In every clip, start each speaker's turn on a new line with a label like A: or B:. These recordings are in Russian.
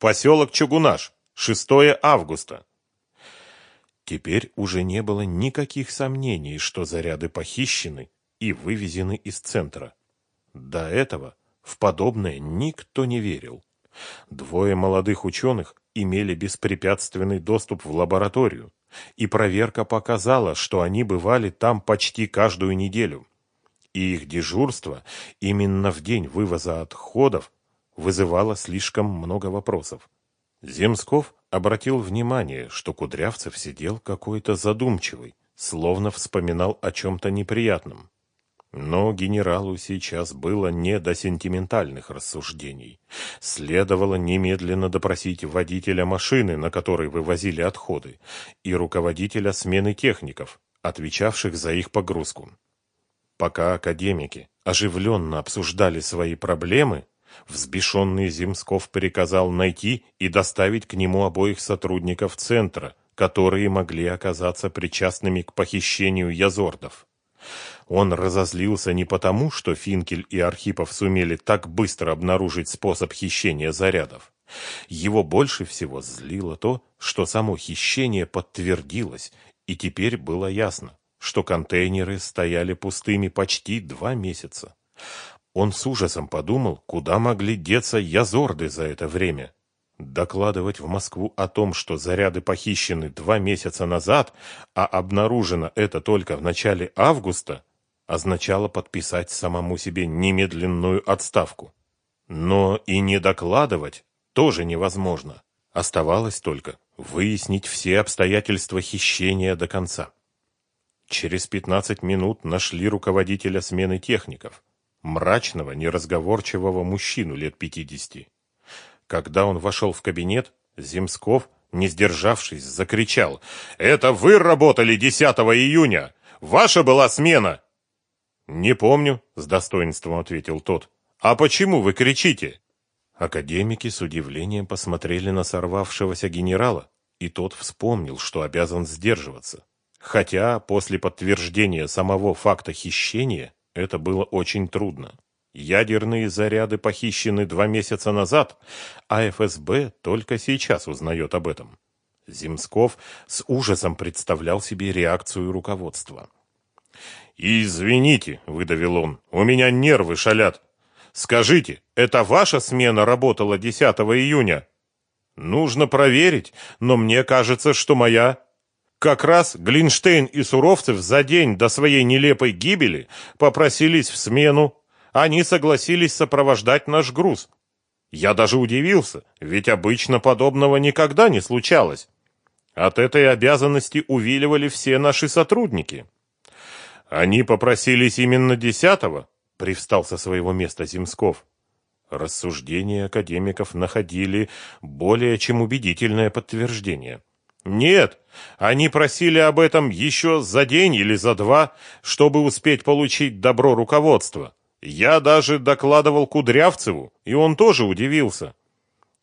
A: Поселок Чугунаш. 6 августа. Теперь уже не было никаких сомнений, что заряды похищены и вывезены из центра. До этого в подобное никто не верил. Двое молодых ученых имели беспрепятственный доступ в лабораторию, и проверка показала, что они бывали там почти каждую неделю. И их дежурство именно в день вывоза отходов вызывало слишком много вопросов. Земсков обратил внимание, что Кудрявцев сидел какой-то задумчивый, словно вспоминал о чем-то неприятном. Но генералу сейчас было не до сентиментальных рассуждений. Следовало немедленно допросить водителя машины, на которой вывозили отходы, и руководителя смены техников, отвечавших за их погрузку. Пока академики оживленно обсуждали свои проблемы, Взбешенный Земсков приказал найти и доставить к нему обоих сотрудников центра, которые могли оказаться причастными к похищению язордов. Он разозлился не потому, что Финкель и Архипов сумели так быстро обнаружить способ хищения зарядов. Его больше всего злило то, что само хищение подтвердилось, и теперь было ясно, что контейнеры стояли пустыми почти два месяца. Он с ужасом подумал, куда могли деться язорды за это время. Докладывать в Москву о том, что заряды похищены два месяца назад, а обнаружено это только в начале августа, означало подписать самому себе немедленную отставку. Но и не докладывать тоже невозможно. Оставалось только выяснить все обстоятельства хищения до конца. Через 15 минут нашли руководителя смены техников мрачного, неразговорчивого мужчину лет пятидесяти. Когда он вошел в кабинет, Земсков, не сдержавшись, закричал «Это вы работали 10 июня! Ваша была смена!» «Не помню», — с достоинством ответил тот. «А почему вы кричите?» Академики с удивлением посмотрели на сорвавшегося генерала, и тот вспомнил, что обязан сдерживаться. Хотя после подтверждения самого факта хищения это было очень трудно. Ядерные заряды похищены два месяца назад, а ФСБ только сейчас узнает об этом. Земсков с ужасом представлял себе реакцию руководства. «Извините», — выдавил он, — «у меня нервы шалят. Скажите, это ваша смена работала 10 июня?» «Нужно проверить, но мне кажется, что моя...» Как раз Глинштейн и Суровцев за день до своей нелепой гибели попросились в смену. Они согласились сопровождать наш груз. Я даже удивился, ведь обычно подобного никогда не случалось. От этой обязанности увиливали все наши сотрудники. Они попросились именно десятого, привстал со своего места Земсков. Рассуждения академиков находили более чем убедительное подтверждение. Нет, они просили об этом еще за день или за два, чтобы успеть получить добро руководства. Я даже докладывал Кудрявцеву, и он тоже удивился.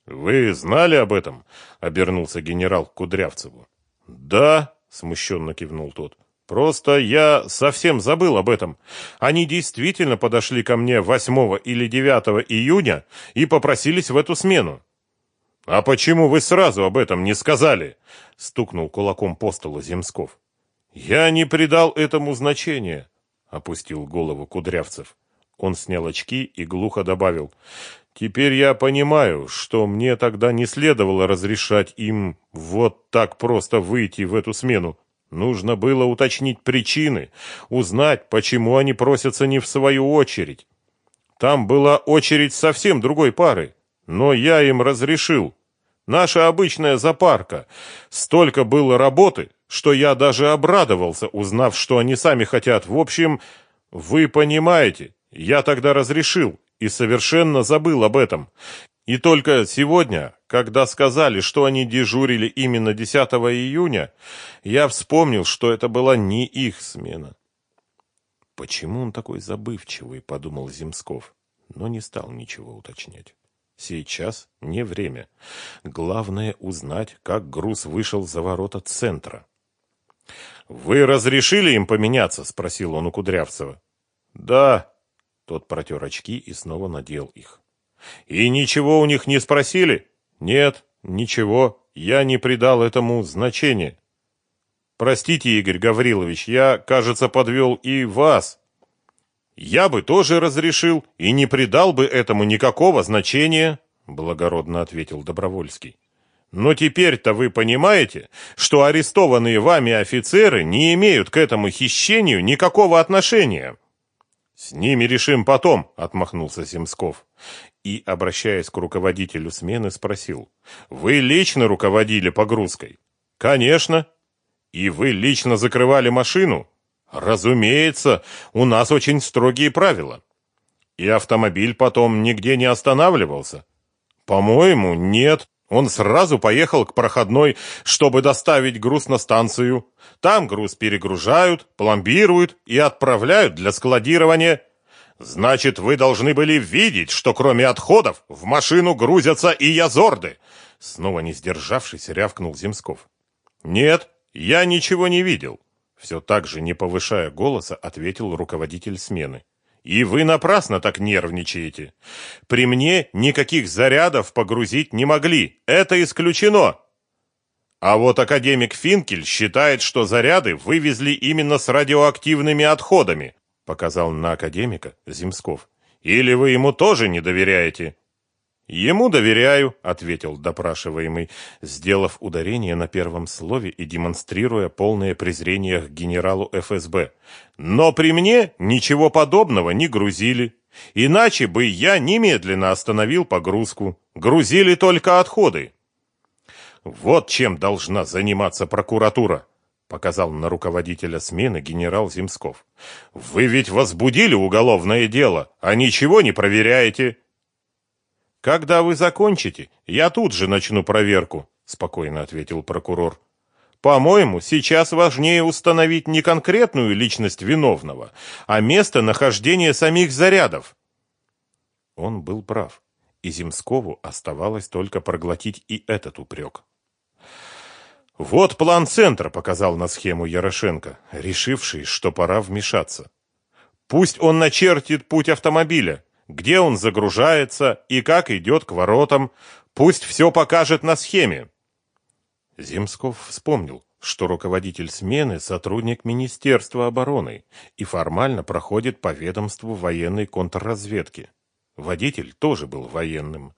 A: Вы знали об этом? обернулся генерал к Кудрявцеву. Да, смущенно кивнул тот. Просто я совсем забыл об этом. Они действительно подошли ко мне 8 или 9 июня и попросились в эту смену. «А почему вы сразу об этом не сказали?» — стукнул кулаком по столу Земсков. «Я не придал этому значения», — опустил голову Кудрявцев. Он снял очки и глухо добавил. «Теперь я понимаю, что мне тогда не следовало разрешать им вот так просто выйти в эту смену. Нужно было уточнить причины, узнать, почему они просятся не в свою очередь. Там была очередь совсем другой пары, но я им разрешил. Наша обычная запарка. Столько было работы, что я даже обрадовался, узнав, что они сами хотят. В общем, вы понимаете, я тогда разрешил и совершенно забыл об этом. И только сегодня, когда сказали, что они дежурили именно 10 июня, я вспомнил, что это была не их смена. Почему он такой забывчивый, подумал Земсков, но не стал ничего уточнять. Сейчас не время. Главное узнать, как груз вышел за ворота центра. «Вы разрешили им поменяться?» — спросил он у Кудрявцева. «Да». Тот протер очки и снова надел их. «И ничего у них не спросили?» Нет, ничего, я не придал этому значения. Простите, Игорь Гаврилович, я, кажется, подвел и вас. Я бы тоже разрешил и не придал бы этому никакого значения, благородно ответил Добровольский. Но теперь-то вы понимаете, что арестованные вами офицеры не имеют к этому хищению никакого отношения. С ними решим потом, отмахнулся Земсков и, обращаясь к руководителю смены, спросил: "Вы лично руководили погрузкой?" "Конечно. И вы лично закрывали машину?" "Разумеется, у нас очень строгие правила." "И автомобиль потом нигде не останавливался?" "По-моему, нет." Он сразу поехал к проходной, чтобы доставить груз на станцию. Там груз перегружают, пломбируют и отправляют для складирования. Значит, вы должны были видеть, что кроме отходов в машину грузятся и язорды. Снова не сдержавшись, рявкнул Земсков. Нет, я ничего не видел. Все так же, не повышая голоса, ответил руководитель смены. И вы напрасно так нервничаете. При мне никаких зарядов погрузить не могли. Это исключено. А вот академик Финкель считает, что заряды вывезли именно с радиоактивными отходами, показал на академика Земсков. Или вы ему тоже не доверяете? Ему доверяю, ответил допрашиваемый, сделав ударение на первом слове и демонстрируя полное презрение к генералу ФСБ. Но при мне ничего подобного не грузили. Иначе бы я немедленно остановил погрузку. Грузили только отходы. Вот чем должна заниматься прокуратура, показал на руководителя смены генерал Земсков. Вы ведь возбудили уголовное дело, а ничего не проверяете. Когда вы закончите, я тут же начну проверку, спокойно ответил прокурор. По-моему, сейчас важнее установить не конкретную личность виновного, а место нахождения самих зарядов. Он был прав, и Земскову оставалось только проглотить и этот упрек. Вот план центра, показал на схему Ярошенко, решивший, что пора вмешаться. Пусть он начертит путь автомобиля, где он загружается и как идет к воротам. Пусть все покажет на схеме. Земсков вспомнил, что руководитель смены сотрудник Министерства обороны и формально проходит по ведомству военной контрразведки. Водитель тоже был военным.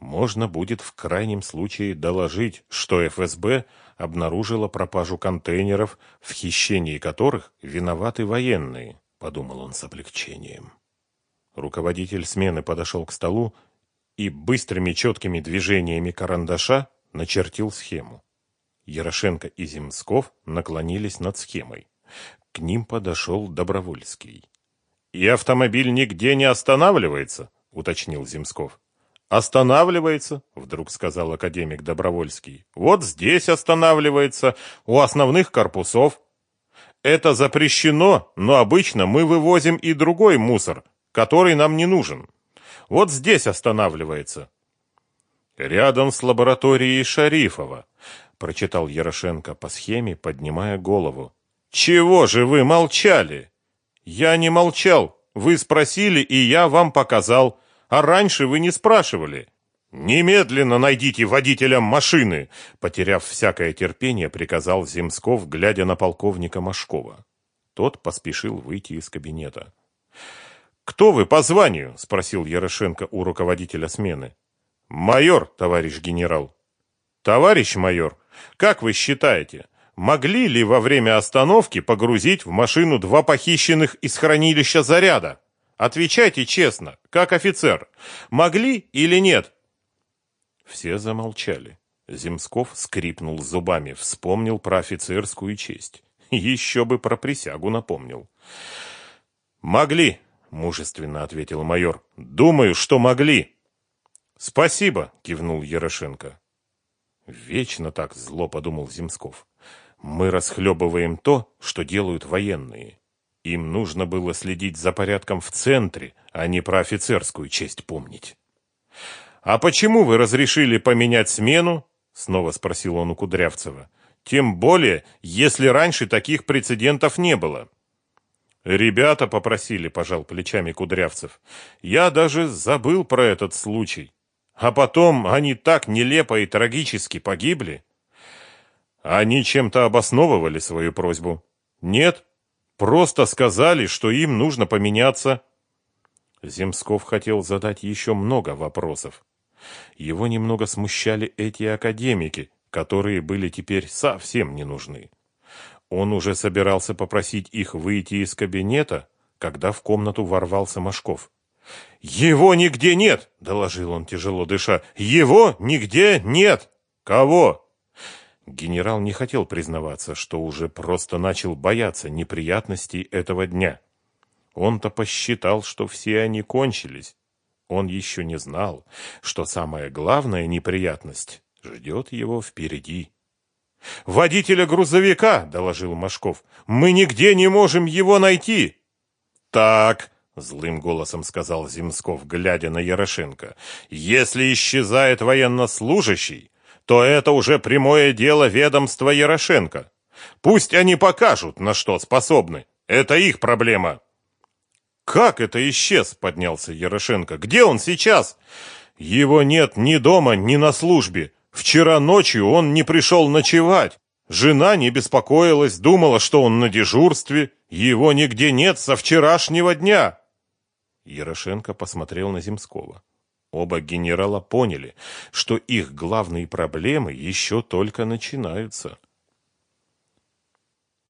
A: Можно будет в крайнем случае доложить, что ФСБ обнаружила пропажу контейнеров, в хищении которых виноваты военные, подумал он с облегчением. Руководитель смены подошел к столу и быстрыми четкими движениями карандаша начертил схему. Ярошенко и Земсков наклонились над схемой. К ним подошел Добровольский. «И автомобиль нигде не останавливается?» — уточнил Земсков. «Останавливается», — вдруг сказал академик Добровольский. «Вот здесь останавливается, у основных корпусов. Это запрещено, но обычно мы вывозим и другой мусор, который нам не нужен. Вот здесь останавливается. Рядом с лабораторией Шарифова, прочитал Ярошенко по схеме, поднимая голову. Чего же вы молчали? Я не молчал. Вы спросили, и я вам показал. А раньше вы не спрашивали. Немедленно найдите водителя машины, потеряв всякое терпение, приказал Земсков, глядя на полковника Машкова. Тот поспешил выйти из кабинета. «Кто вы по званию?» – спросил Ярошенко у руководителя смены. «Майор, товарищ генерал». «Товарищ майор, как вы считаете, могли ли во время остановки погрузить в машину два похищенных из хранилища заряда? Отвечайте честно, как офицер. Могли или нет?» Все замолчали. Земсков скрипнул зубами, вспомнил про офицерскую честь. Еще бы про присягу напомнил. «Могли», мужественно ответил майор. Думаю, что могли. Спасибо, кивнул Ярошенко. Вечно так зло подумал Земсков. Мы расхлебываем то, что делают военные. Им нужно было следить за порядком в центре, а не про офицерскую честь помнить. А почему вы разрешили поменять смену? снова спросил он у Кудрявцева. Тем более, если раньше таких прецедентов не было. Ребята попросили, пожал плечами Кудрявцев. Я даже забыл про этот случай. а потом они так нелепо и трагически погибли. Они чем-то обосновывали свою просьбу? Нет, просто сказали, что им нужно поменяться. Земсков хотел задать еще много вопросов. Его немного смущали эти академики, которые были теперь совсем не нужны. Он уже собирался попросить их выйти из кабинета, когда в комнату ворвался Машков. «Его нигде нет!» — доложил он, тяжело дыша. «Его нигде нет!» «Кого?» Генерал не хотел признаваться, что уже просто начал бояться неприятностей этого дня. Он-то посчитал, что все они кончились. Он еще не знал, что самая главная неприятность ждет его впереди. «Водителя грузовика!» — доложил Машков. «Мы нигде не можем его найти!» «Так!» — злым голосом сказал Земсков, глядя на Ярошенко. «Если исчезает военнослужащий, то это уже прямое дело ведомства Ярошенко. Пусть они покажут, на что способны. Это их проблема!» «Как это исчез?» — поднялся Ярошенко. «Где он сейчас?» «Его нет ни дома, ни на службе. Вчера ночью он не пришел ночевать. Жена не беспокоилась, думала, что он на дежурстве. Его нигде нет со вчерашнего дня. Ярошенко посмотрел на Земского. Оба генерала поняли, что их главные проблемы еще только начинаются.